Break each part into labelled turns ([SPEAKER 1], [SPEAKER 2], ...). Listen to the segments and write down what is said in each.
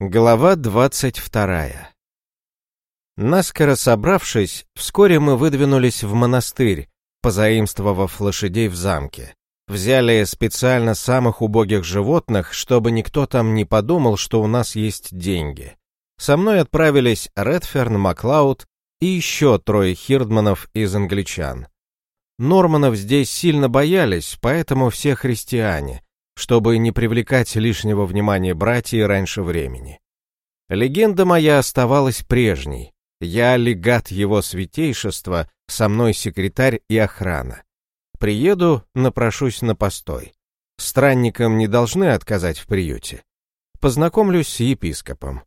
[SPEAKER 1] Глава двадцать вторая Наскоро собравшись, вскоре мы выдвинулись в монастырь, позаимствовав лошадей в замке. Взяли специально самых убогих животных, чтобы никто там не подумал, что у нас есть деньги. Со мной отправились Редферн, Маклауд и еще трое хирдманов из англичан. Норманов здесь сильно боялись, поэтому все христиане, чтобы не привлекать лишнего внимания братьев раньше времени. Легенда моя оставалась прежней. Я легат его святейшества, со мной секретарь и охрана. Приеду, напрошусь на постой. Странникам не должны отказать в приюте. Познакомлюсь с епископом.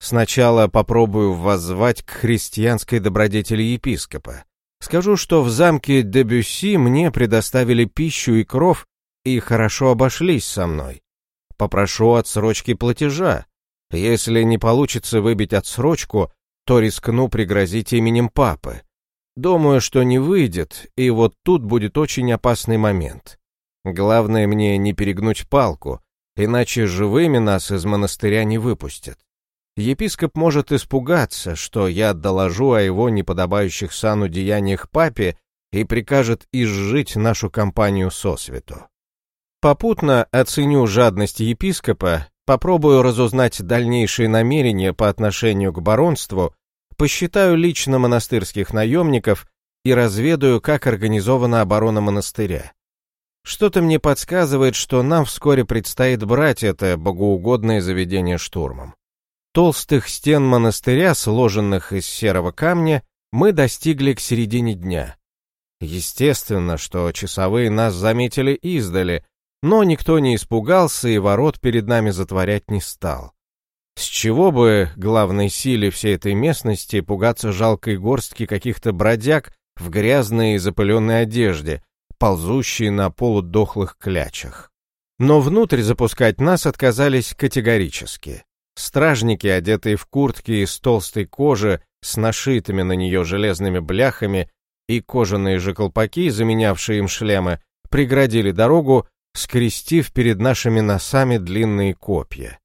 [SPEAKER 1] Сначала попробую воззвать к христианской добродетели епископа. Скажу, что в замке Дебюсси мне предоставили пищу и кров и хорошо обошлись со мной. Попрошу отсрочки платежа. Если не получится выбить отсрочку, то рискну пригрозить именем папы. Думаю, что не выйдет, и вот тут будет очень опасный момент. Главное мне не перегнуть палку, иначе живыми нас из монастыря не выпустят. Епископ может испугаться, что я доложу о его неподобающих сану деяниях папе и прикажет изжить нашу компанию сосвету. Попутно оценю жадность епископа, попробую разузнать дальнейшие намерения по отношению к баронству, посчитаю лично монастырских наемников и разведаю, как организована оборона монастыря. Что-то мне подсказывает, что нам вскоре предстоит брать это богоугодное заведение штурмом. Толстых стен монастыря, сложенных из серого камня, мы достигли к середине дня. Естественно, что часовые нас заметили издали, но никто не испугался и ворот перед нами затворять не стал. С чего бы главной силе всей этой местности пугаться жалкой горстки каких-то бродяг в грязной и запыленной одежде, ползущей на полудохлых клячах. Но внутрь запускать нас отказались категорически. Стражники, одетые в куртки из толстой кожи, с нашитыми на нее железными бляхами и кожаные же колпаки, заменявшие им шлемы, преградили дорогу скрестив перед нашими носами длинные копья.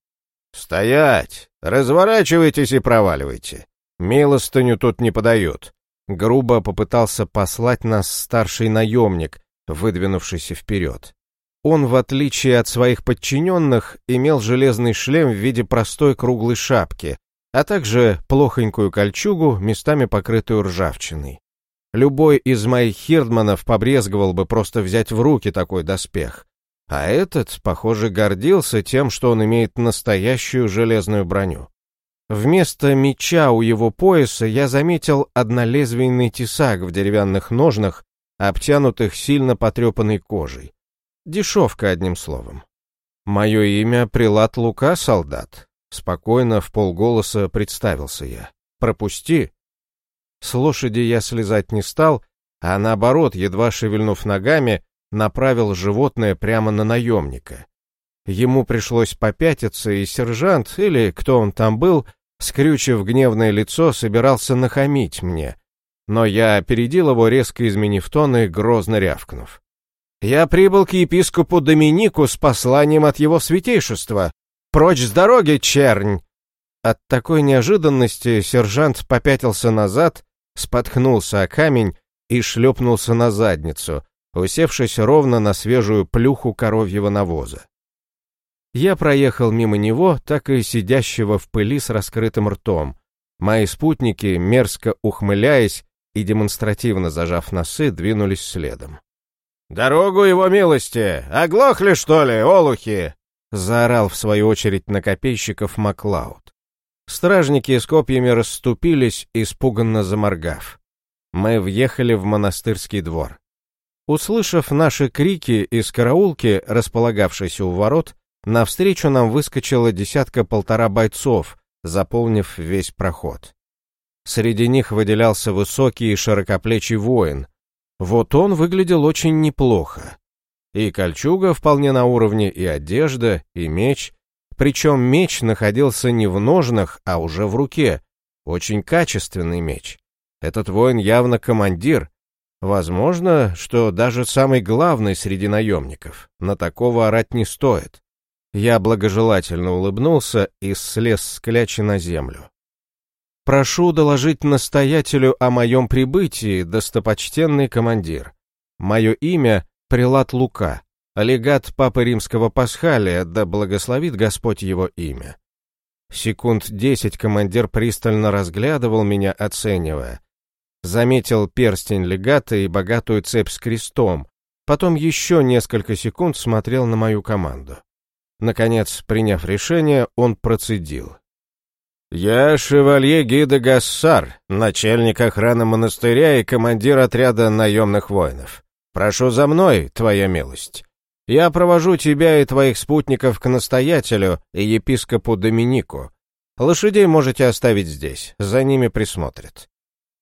[SPEAKER 1] «Стоять! Разворачивайтесь и проваливайте! Милостыню тут не подают!» Грубо попытался послать нас старший наемник, выдвинувшийся вперед. Он, в отличие от своих подчиненных, имел железный шлем в виде простой круглой шапки, а также плохонькую кольчугу, местами покрытую ржавчиной. Любой из моих хирдманов побрезговал бы просто взять в руки такой доспех. А этот, похоже, гордился тем, что он имеет настоящую железную броню. Вместо меча у его пояса я заметил однолезвийный тесак в деревянных ножнах, обтянутых сильно потрепанной кожей. Дешевка, одним словом. Мое имя Прилат Лука, солдат. Спокойно, в полголоса представился я. Пропусти. С лошади я слезать не стал, а наоборот, едва шевельнув ногами, направил животное прямо на наемника. Ему пришлось попятиться, и сержант, или кто он там был, скрючив гневное лицо, собирался нахамить мне. Но я опередил его, резко изменив тон и грозно рявкнув. «Я прибыл к епископу Доминику с посланием от его святейшества. Прочь с дороги, чернь!» От такой неожиданности сержант попятился назад, споткнулся о камень и шлепнулся на задницу, усевшись ровно на свежую плюху коровьего навоза. Я проехал мимо него, так и сидящего в пыли с раскрытым ртом. Мои спутники, мерзко ухмыляясь и демонстративно зажав носы, двинулись следом. «Дорогу его милости! Оглохли, что ли, олухи?» заорал в свою очередь на копейщиков Маклауд. Стражники с копьями расступились, испуганно заморгав. Мы въехали в монастырский двор. Услышав наши крики из караулки, располагавшейся у ворот, навстречу нам выскочила десятка-полтора бойцов, заполнив весь проход. Среди них выделялся высокий и широкоплечий воин. Вот он выглядел очень неплохо. И кольчуга вполне на уровне, и одежда, и меч. Причем меч находился не в ножнах, а уже в руке. Очень качественный меч. Этот воин явно командир, Возможно, что даже самый главный среди наемников. На такого орать не стоит. Я благожелательно улыбнулся и слез с клячи на землю. «Прошу доложить настоятелю о моем прибытии, достопочтенный командир. Мое имя — Прилат Лука, легат Папы Римского Пасхалия, да благословит Господь его имя». Секунд десять командир пристально разглядывал меня, оценивая. Заметил перстень легата и богатую цепь с крестом, потом еще несколько секунд смотрел на мою команду. Наконец, приняв решение, он процедил. «Я шевалье Гида Гассар, начальник охраны монастыря и командир отряда наемных воинов. Прошу за мной, твоя милость. Я провожу тебя и твоих спутников к настоятелю и епископу Доминику. Лошадей можете оставить здесь, за ними присмотрят».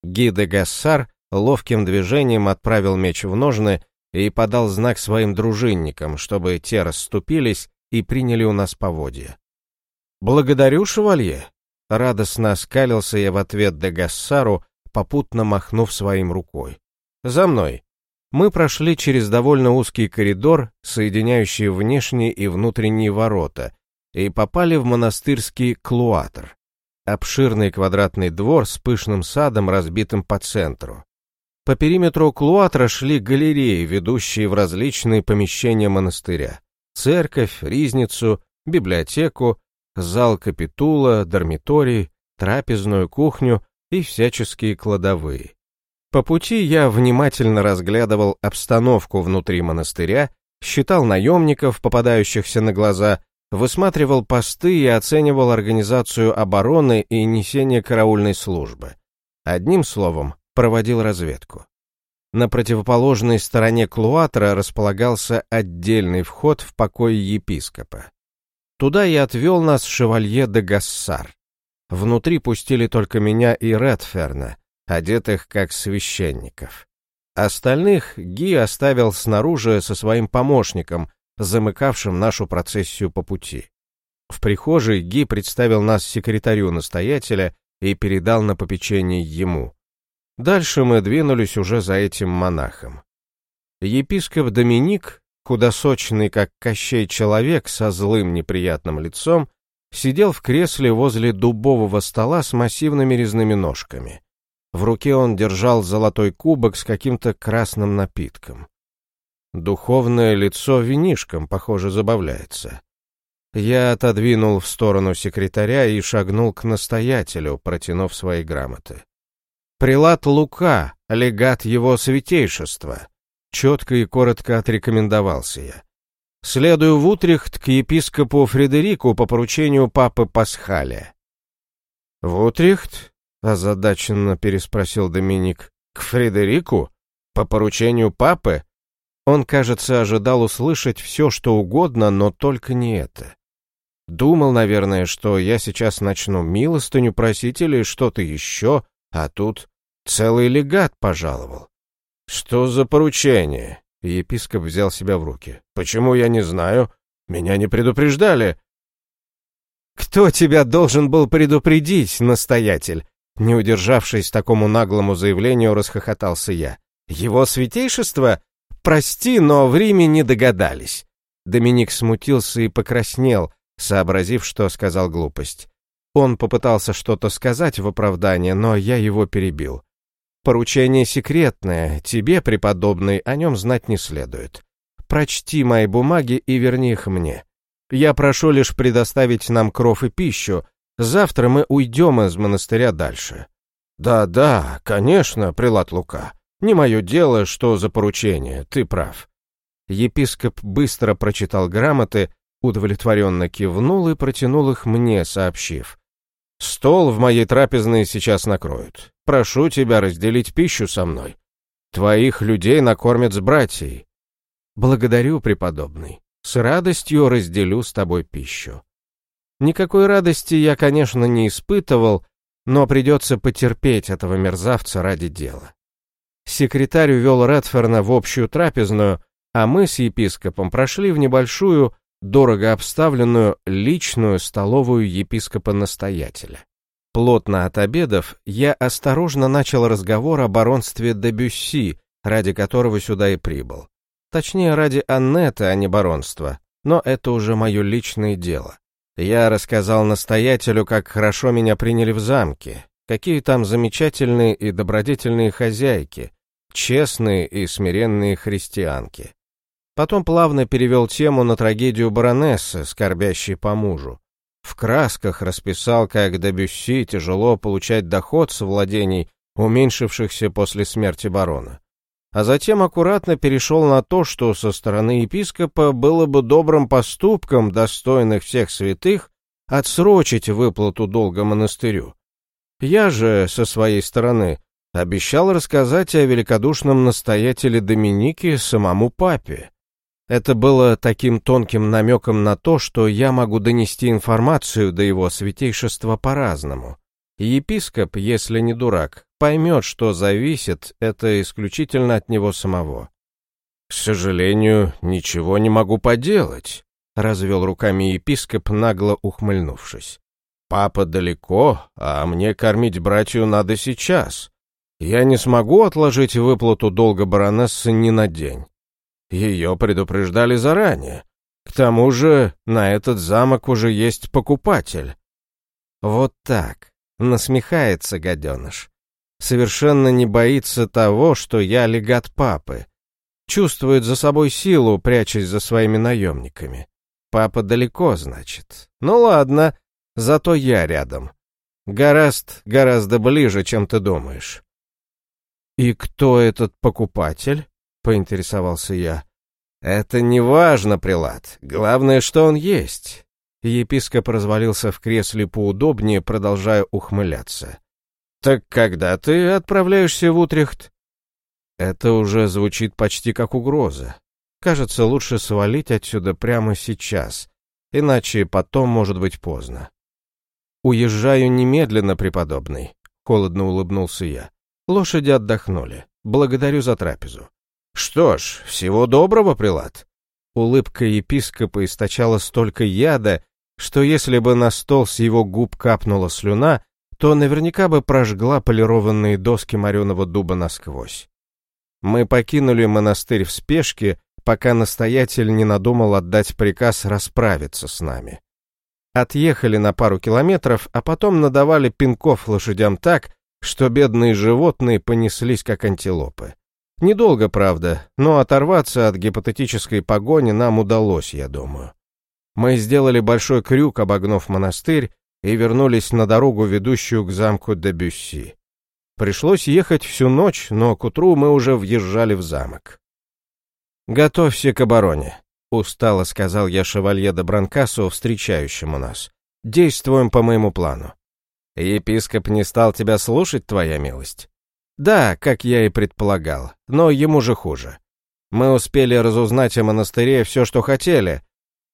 [SPEAKER 1] Гида Гассар ловким движением отправил меч в ножны и подал знак своим дружинникам, чтобы те расступились и приняли у нас поводья. «Благодарю, шевалье!» Радостно оскалился я в ответ Дегассару, попутно махнув своим рукой. «За мной!» Мы прошли через довольно узкий коридор, соединяющий внешние и внутренние ворота, и попали в монастырский клуатр. Обширный квадратный двор с пышным садом, разбитым по центру. По периметру клуатра шли галереи, ведущие в различные помещения монастыря. Церковь, ризницу, библиотеку, зал капитула, дармиторий, трапезную кухню и всяческие кладовые. По пути я внимательно разглядывал обстановку внутри монастыря, считал наемников, попадающихся на глаза, высматривал посты и оценивал организацию обороны и несение караульной службы. Одним словом, проводил разведку. На противоположной стороне клуатра располагался отдельный вход в покой епископа. Туда и отвел нас шевалье де Гассар. Внутри пустили только меня и Редферна, одетых как священников. Остальных Ги оставил снаружи со своим помощником, замыкавшим нашу процессию по пути. В прихожей Ги представил нас секретарю настоятеля и передал на попечение ему. Дальше мы двинулись уже за этим монахом. Епископ Доминик худосочный, как Кощей человек со злым неприятным лицом, сидел в кресле возле дубового стола с массивными резными ножками. В руке он держал золотой кубок с каким-то красным напитком. Духовное лицо винишком, похоже, забавляется. Я отодвинул в сторону секретаря и шагнул к настоятелю, протянув свои грамоты. Прилад Лука, легат его святейшества. Четко и коротко отрекомендовался я. Следую в Утрехт к епископу Фредерику по поручению папы Пасхаля. «В Утрехт?» — озадаченно переспросил Доминик. «К Фредерику? По поручению папы?» Он, кажется, ожидал услышать все, что угодно, но только не это. Думал, наверное, что я сейчас начну милостыню просить или что-то еще, а тут целый легат пожаловал. «Что за поручение?» Епископ взял себя в руки. «Почему я не знаю? Меня не предупреждали». «Кто тебя должен был предупредить, настоятель?» Не удержавшись такому наглому заявлению, расхохотался я. «Его святейшество? Прости, но в Риме не догадались». Доминик смутился и покраснел, сообразив, что сказал глупость. Он попытался что-то сказать в оправдание, но я его перебил. Поручение секретное, тебе, преподобный, о нем знать не следует. Прочти мои бумаги и верни их мне. Я прошу лишь предоставить нам кров и пищу. Завтра мы уйдем из монастыря дальше. Да-да, конечно, прилад Лука. Не мое дело, что за поручение, ты прав. Епископ быстро прочитал грамоты, удовлетворенно кивнул и протянул их мне, сообщив. Стол в моей трапезной сейчас накроют. Прошу тебя разделить пищу со мной. Твоих людей накормят с братьей. Благодарю, преподобный. С радостью разделю с тобой пищу. Никакой радости я, конечно, не испытывал, но придется потерпеть этого мерзавца ради дела. Секретарь увел Редферна в общую трапезную, а мы с епископом прошли в небольшую, дорого обставленную личную столовую епископа-настоятеля. Плотно отобедав, я осторожно начал разговор о баронстве де Бюсси, ради которого сюда и прибыл. Точнее, ради Аннета, а не баронства. Но это уже мое личное дело. Я рассказал настоятелю, как хорошо меня приняли в замке, какие там замечательные и добродетельные хозяйки, честные и смиренные христианки. Потом плавно перевел тему на трагедию баронессы, скорбящей по мужу. В красках расписал, как до Бюсси тяжело получать доход с владений, уменьшившихся после смерти барона. А затем аккуратно перешел на то, что со стороны епископа было бы добрым поступком достойных всех святых отсрочить выплату долга монастырю. Я же, со своей стороны, обещал рассказать о великодушном настоятеле Доминике самому папе. Это было таким тонким намеком на то, что я могу донести информацию до его святейшества по-разному. Епископ, если не дурак, поймет, что зависит это исключительно от него самого. «К сожалению, ничего не могу поделать», — развел руками епископ, нагло ухмыльнувшись. «Папа далеко, а мне кормить братью надо сейчас. Я не смогу отложить выплату долга баронессы ни на день. Ее предупреждали заранее. К тому же на этот замок уже есть покупатель. Вот так. Насмехается гаденыш. Совершенно не боится того, что я легат папы. Чувствует за собой силу, прячась за своими наемниками. Папа далеко, значит. Ну ладно, зато я рядом. Гораст гораздо ближе, чем ты думаешь. И кто этот покупатель? поинтересовался я. «Это не важно, Прилад. Главное, что он есть». Епископ развалился в кресле поудобнее, продолжая ухмыляться. «Так когда ты отправляешься в Утрехт?» Это уже звучит почти как угроза. Кажется, лучше свалить отсюда прямо сейчас, иначе потом может быть поздно. «Уезжаю немедленно, преподобный», — холодно улыбнулся я. «Лошади отдохнули. Благодарю за трапезу». «Что ж, всего доброго, прилад!» Улыбка епископа источала столько яда, что если бы на стол с его губ капнула слюна, то наверняка бы прожгла полированные доски мореного дуба насквозь. Мы покинули монастырь в спешке, пока настоятель не надумал отдать приказ расправиться с нами. Отъехали на пару километров, а потом надавали пинков лошадям так, что бедные животные понеслись как антилопы. Недолго, правда, но оторваться от гипотетической погони нам удалось, я думаю. Мы сделали большой крюк, обогнув монастырь, и вернулись на дорогу, ведущую к замку Дебюсси. Пришлось ехать всю ночь, но к утру мы уже въезжали в замок. «Готовься к обороне», — устало сказал я шевалье де Бранкасу, встречающему нас. «Действуем по моему плану». «Епископ не стал тебя слушать, твоя милость?» Да, как я и предполагал, но ему же хуже. Мы успели разузнать о монастыре все, что хотели.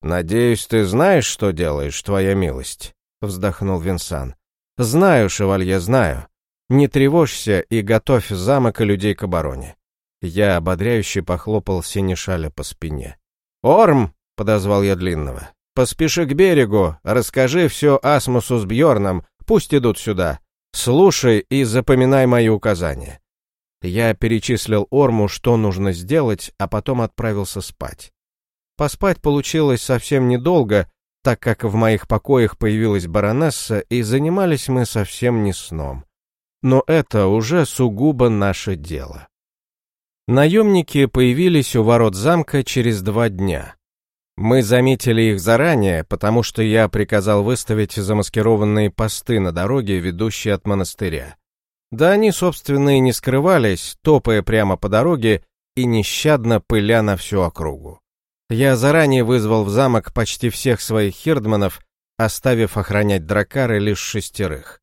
[SPEAKER 1] Надеюсь, ты знаешь, что делаешь, твоя милость, вздохнул Винсан. Знаю, шевалье, знаю. Не тревожься и готовь замок и людей к обороне. Я ободряюще похлопал Синишаля по спине. «Орм!» — подозвал я Длинного. «Поспеши к берегу, расскажи все Асмусу с Бьорном, пусть идут сюда. Слушай и запоминай мои указания. Я перечислил Орму, что нужно сделать, а потом отправился спать. Поспать получилось совсем недолго, так как в моих покоях появилась баронесса, и занимались мы совсем не сном. Но это уже сугубо наше дело. Наемники появились у ворот замка через два дня. Мы заметили их заранее, потому что я приказал выставить замаскированные посты на дороге, ведущей от монастыря. Да они, собственно, и не скрывались, топая прямо по дороге и нещадно пыля на всю округу. Я заранее вызвал в замок почти всех своих хирдманов, оставив охранять дракары лишь шестерых.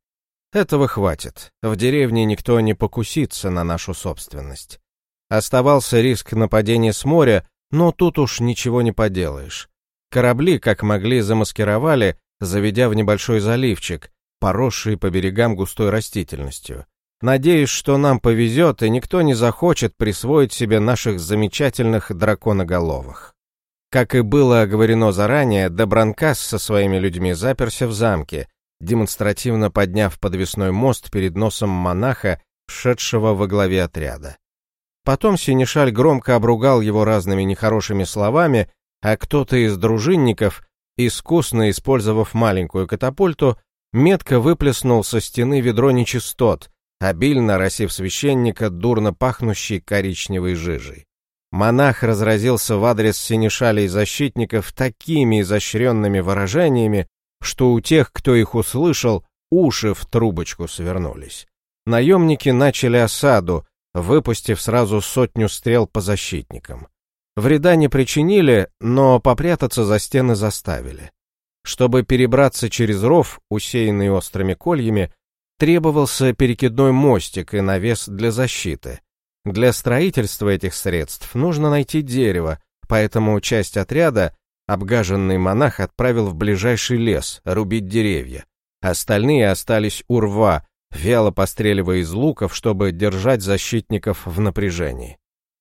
[SPEAKER 1] Этого хватит, в деревне никто не покусится на нашу собственность. Оставался риск нападения с моря, но тут уж ничего не поделаешь. Корабли, как могли, замаскировали, заведя в небольшой заливчик, поросший по берегам густой растительностью. Надеюсь, что нам повезет, и никто не захочет присвоить себе наших замечательных драконоголовых. Как и было оговорено заранее, Добранкас со своими людьми заперся в замке, демонстративно подняв подвесной мост перед носом монаха, шедшего во главе отряда. Потом Синишаль громко обругал его разными нехорошими словами, а кто-то из дружинников, искусно использовав маленькую катапульту, метко выплеснул со стены ведро нечистот, обильно росив священника дурно пахнущей коричневой жижей. Монах разразился в адрес синешалей защитников такими изощренными выражениями, что у тех, кто их услышал, уши в трубочку свернулись. Наемники начали осаду, выпустив сразу сотню стрел по защитникам. Вреда не причинили, но попрятаться за стены заставили. Чтобы перебраться через ров, усеянный острыми кольями, требовался перекидной мостик и навес для защиты. Для строительства этих средств нужно найти дерево, поэтому часть отряда обгаженный монах отправил в ближайший лес рубить деревья. Остальные остались у рва, вяло постреливая из луков, чтобы держать защитников в напряжении.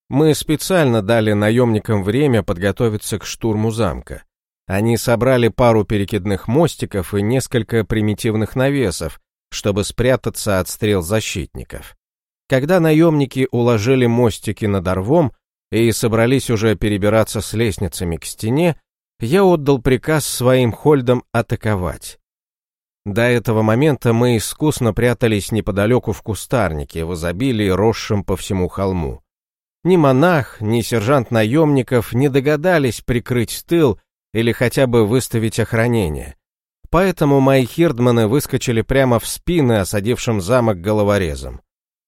[SPEAKER 1] Мы специально дали наемникам время подготовиться к штурму замка. Они собрали пару перекидных мостиков и несколько примитивных навесов, чтобы спрятаться от стрел защитников. Когда наемники уложили мостики над орвом и собрались уже перебираться с лестницами к стене, я отдал приказ своим хольдам атаковать. До этого момента мы искусно прятались неподалеку в кустарнике, в изобилии, росшем по всему холму. Ни монах, ни сержант наемников не догадались прикрыть тыл или хотя бы выставить охранение. Поэтому мои хирдманы выскочили прямо в спины осадившим замок головорезом.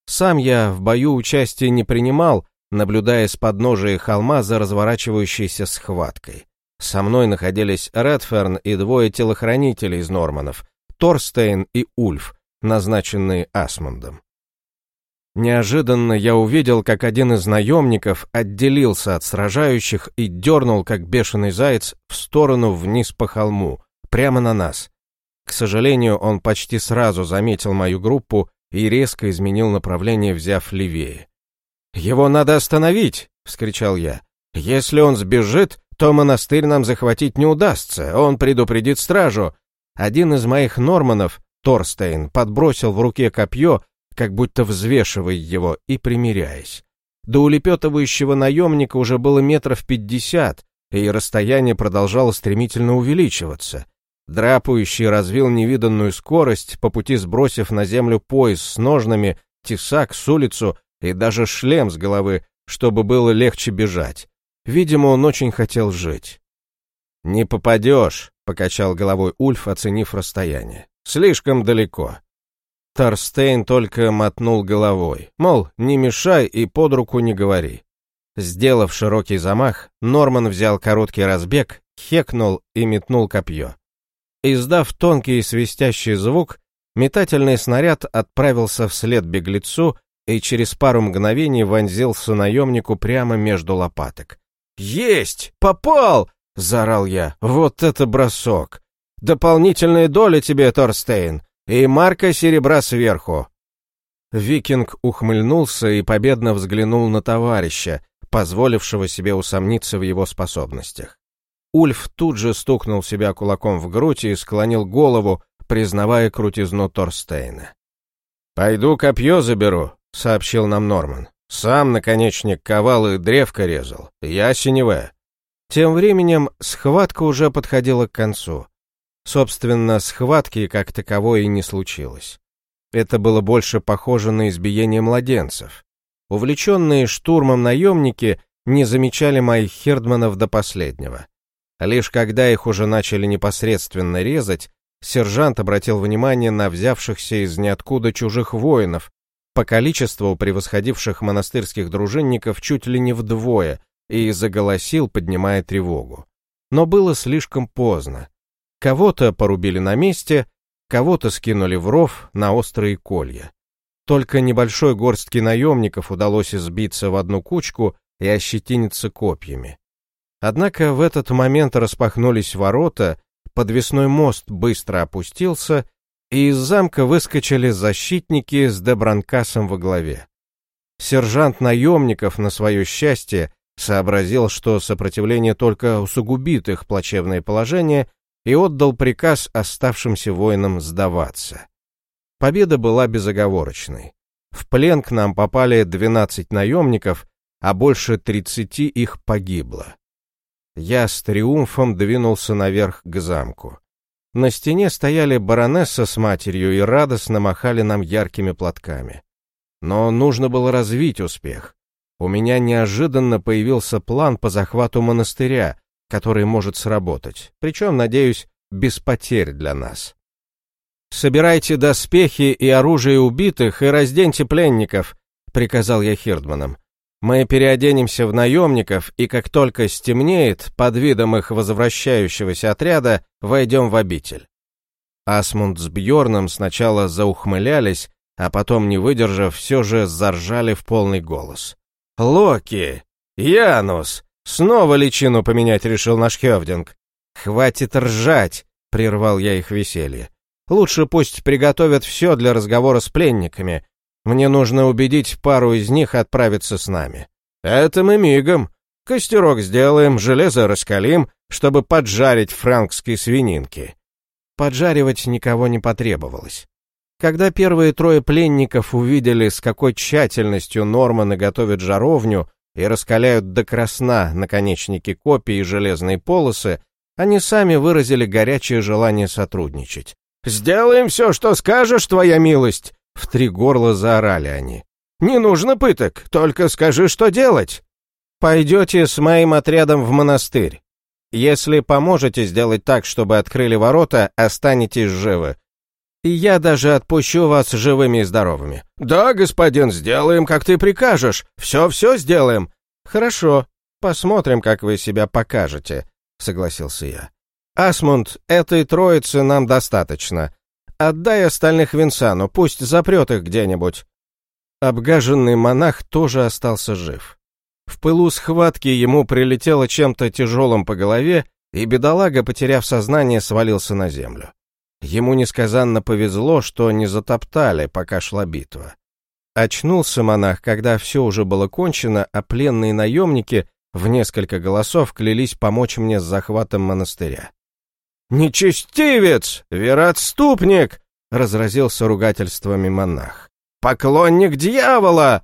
[SPEAKER 1] Сам я в бою участия не принимал, наблюдая с подножия холма за разворачивающейся схваткой. Со мной находились Редферн и двое телохранителей из Норманов, Торстейн и Ульф, назначенные Асмундом. Неожиданно я увидел, как один из наемников отделился от сражающих и дернул, как бешеный заяц, в сторону вниз по холму, прямо на нас. К сожалению, он почти сразу заметил мою группу и резко изменил направление, взяв левее. «Его надо остановить!» — вскричал я. «Если он сбежит, то монастырь нам захватить не удастся, он предупредит стражу». Один из моих норманов, Торстейн, подбросил в руке копье, как будто взвешивая его и примиряясь. До улепетывающего наемника уже было метров пятьдесят, и расстояние продолжало стремительно увеличиваться. Драпающий развил невиданную скорость, по пути сбросив на землю пояс с ножнами, тесак с улицу и даже шлем с головы, чтобы было легче бежать. Видимо, он очень хотел жить. «Не попадешь», — покачал головой Ульф, оценив расстояние. «Слишком далеко». Торстейн только мотнул головой, мол, не мешай и под руку не говори. Сделав широкий замах, Норман взял короткий разбег, хекнул и метнул копье. Издав тонкий свистящий звук, метательный снаряд отправился вслед беглецу и через пару мгновений вонзился наемнику прямо между лопаток. «Есть! Попал!» — заорал я. «Вот это бросок! Дополнительная доля тебе, Торстейн, и марка серебра сверху!» Викинг ухмыльнулся и победно взглянул на товарища, позволившего себе усомниться в его способностях. Ульф тут же стукнул себя кулаком в грудь и склонил голову, признавая крутизну Торстейна. «Пойду копье заберу», — сообщил нам Норман. «Сам наконечник ковал и древко резал. Я синевая». Тем временем схватка уже подходила к концу. Собственно, схватки как таковой и не случилось. Это было больше похоже на избиение младенцев. Увлеченные штурмом наемники не замечали моих хердманов до последнего. Лишь когда их уже начали непосредственно резать, сержант обратил внимание на взявшихся из ниоткуда чужих воинов, по количеству превосходивших монастырских дружинников чуть ли не вдвое, и заголосил, поднимая тревогу. Но было слишком поздно. Кого-то порубили на месте, кого-то скинули в ров на острые колья. Только небольшой горстки наемников удалось избиться в одну кучку и ощетиниться копьями. Однако в этот момент распахнулись ворота, подвесной мост быстро опустился, и из замка выскочили защитники с Дебранкасом во главе. Сержант наемников, на свое счастье, сообразил, что сопротивление только усугубит их плачевное положение, и отдал приказ оставшимся воинам сдаваться. Победа была безоговорочной. В плен к нам попали 12 наемников, а больше 30 их погибло. я с триумфом двинулся наверх к замку. На стене стояли баронесса с матерью и радостно махали нам яркими платками. Но нужно было развить успех. У меня неожиданно появился план по захвату монастыря, который может сработать, причем, надеюсь, без потерь для нас. «Собирайте доспехи и оружие убитых и разденьте пленников», — приказал я Хирдманам. «Мы переоденемся в наемников, и как только стемнеет, под видом их возвращающегося отряда, войдем в обитель». Асмунд с Бьорном сначала заухмылялись, а потом, не выдержав, все же заржали в полный голос. «Локи! Янус! Снова личину поменять решил наш Хевдинг!» «Хватит ржать!» — прервал я их веселье. «Лучше пусть приготовят все для разговора с пленниками. Мне нужно убедить пару из них отправиться с нами. Это мы мигом. Костерок сделаем, железо раскалим, чтобы поджарить франкские свининки». Поджаривать никого не потребовалось. Когда первые трое пленников увидели, с какой тщательностью Норманы готовят жаровню и раскаляют до красна наконечники копий и железные полосы, они сами выразили горячее желание сотрудничать. «Сделаем все, что скажешь, твоя милость!» В три горла заорали они. «Не нужно пыток, только скажи, что делать!» «Пойдете с моим отрядом в монастырь. Если поможете сделать так, чтобы открыли ворота, останетесь живы и я даже отпущу вас живыми и здоровыми». «Да, господин, сделаем, как ты прикажешь. Все-все сделаем». «Хорошо, посмотрим, как вы себя покажете», — согласился я. «Асмунд, этой троицы нам достаточно. Отдай остальных Винсану, пусть запрет их где-нибудь». Обгаженный монах тоже остался жив. В пылу схватки ему прилетело чем-то тяжелым по голове, и бедолага, потеряв сознание, свалился на землю. Ему несказанно повезло, что не затоптали, пока шла битва. Очнулся монах, когда все уже было кончено, а пленные наемники в несколько голосов клялись помочь мне с захватом монастыря. «Нечестивец! Вероотступник!» — разразился ругательствами монах. «Поклонник дьявола!»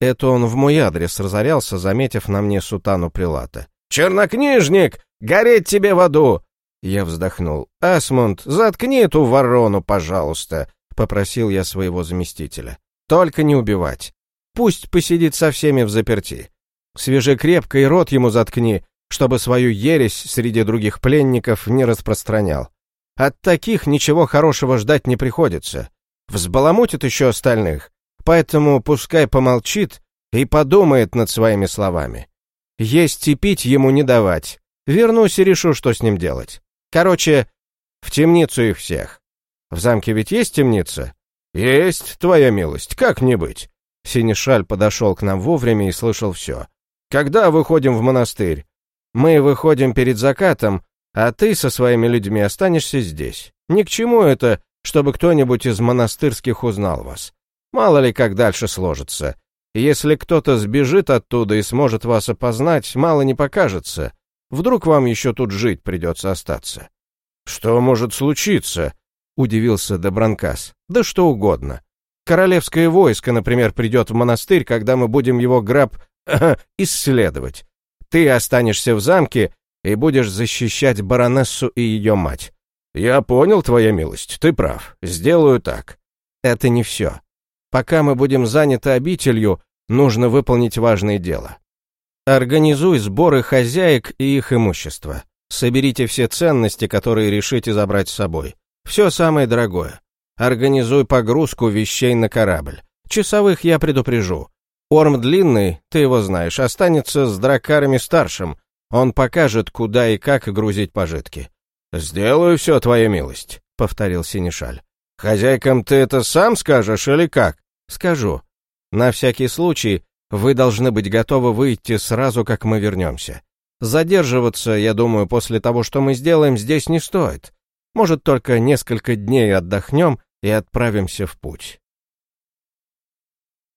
[SPEAKER 1] Это он в мой адрес разорялся, заметив на мне сутану прилата. «Чернокнижник! Гореть тебе в аду! Я вздохнул. «Асмунд, заткни эту ворону, пожалуйста», — попросил я своего заместителя. «Только не убивать. Пусть посидит со всеми в заперти. Свяжи крепко и рот ему заткни, чтобы свою ересь среди других пленников не распространял. От таких ничего хорошего ждать не приходится. Взбаламутит еще остальных, поэтому пускай помолчит и подумает над своими словами. Есть и пить ему не давать. Вернусь и решу, что с ним делать. Короче, в темницу их всех. В замке ведь есть темница? Есть, твоя милость, как не быть. Синишаль подошел к нам вовремя и слышал все. Когда выходим в монастырь? Мы выходим перед закатом, а ты со своими людьми останешься здесь. Ни к чему это, чтобы кто-нибудь из монастырских узнал вас. Мало ли как дальше сложится. Если кто-то сбежит оттуда и сможет вас опознать, мало не покажется. Вдруг вам еще тут жить придется остаться?» «Что может случиться?» — удивился Добранкас. «Да что угодно. Королевское войско, например, придет в монастырь, когда мы будем его граб исследовать. Ты останешься в замке и будешь защищать баронессу и ее мать. Я понял, твоя милость, ты прав. Сделаю так. Это не все. Пока мы будем заняты обителью, нужно выполнить важное дело. Организуй сборы хозяек и их имущества. Соберите все ценности, которые решите забрать с собой. Все самое дорогое. Организуй погрузку вещей на корабль. Часовых я предупрежу. Орм Длинный, ты его знаешь, останется с дракарами старшим. Он покажет, куда и как грузить пожитки. «Сделаю все, твоя милость», — повторил Синишаль. «Хозяйкам ты это сам скажешь или как?» «Скажу. На всякий случай вы должны быть готовы выйти сразу, как мы вернемся. Задерживаться, я думаю, после того, что мы сделаем, здесь не стоит. Может, только несколько дней отдохнем и отправимся в путь.